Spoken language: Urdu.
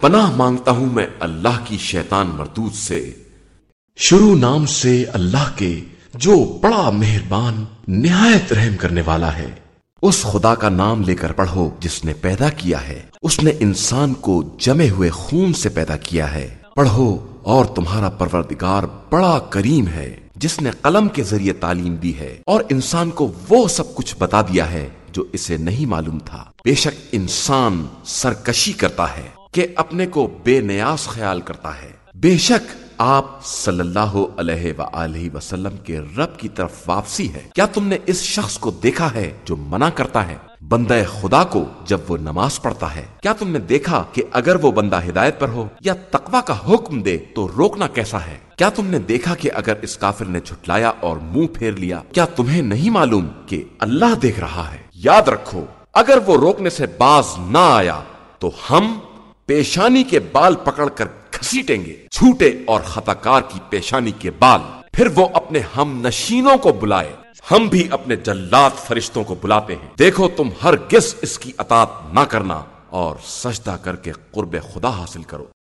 پناہ مانگتا ہوں میں اللہ کی شیطان مردود سے۔ شروع نام سے اللہ کے جو بڑا مہربان، نہایت رحم کرنے والا ہے۔ اس خدا کا نام لے کر پڑھو جس نے پیدا کیا ہے۔ اس نے انسان کو جمے ہوئے خون سے پیدا کیا ہے۔ پڑھو، اور تمہارا پروردگار بڑا کریم ہے، جس نے قلم کے ذریعے تعلیم دی ہے۔ اور انسان کو وہ سب کچھ بتا دیا ہے جو اسے نہیں معلوم تھا۔ بے شک انسان سرکشی کرتا ہے۔ کہ اپنے کو بے نیاز خیال کرتا ہے۔ بے شک آپ صلی اللہ علیہ وآلہ وسلم کے رب کی طرف واپسی ہے۔ کیا تم نے اس شخص کو دیکھا ہے جو منع کرتا ہے؟ بندہ خدا کو جب وہ نماز پڑھتا ہے، کیا تم نے دیکھا کہ اگر وہ بندہ ہدایت پر ہو یا تقوا کا حکم دے تو روکنا کیسا ہے؟ کیا تم نے دیکھا کہ اگر اس کافر نے چھٹلایا اور منہ پھیر لیا، کیا تمہیں نہیں معلوم کہ اللہ دیکھ رہا ہے؟ یاد رکھو، اگر وہ روکنے سے باز نہ آیا تو ہم پیشانی کے بال پکڑ کر گھسیٹیں گے، چھوٹے اور خطا کار کی پیشانی کے بال۔ پھر وہ اپنے ہم نشینوں کو بلائے۔ ہم بھی اپنے جلات فرشتوں کو بلاتے ہیں۔ دیکھو تم ہر گس اس کی اطاعت نہ کرنا اور سجدہ کر کے قرب خدا حاصل کرو۔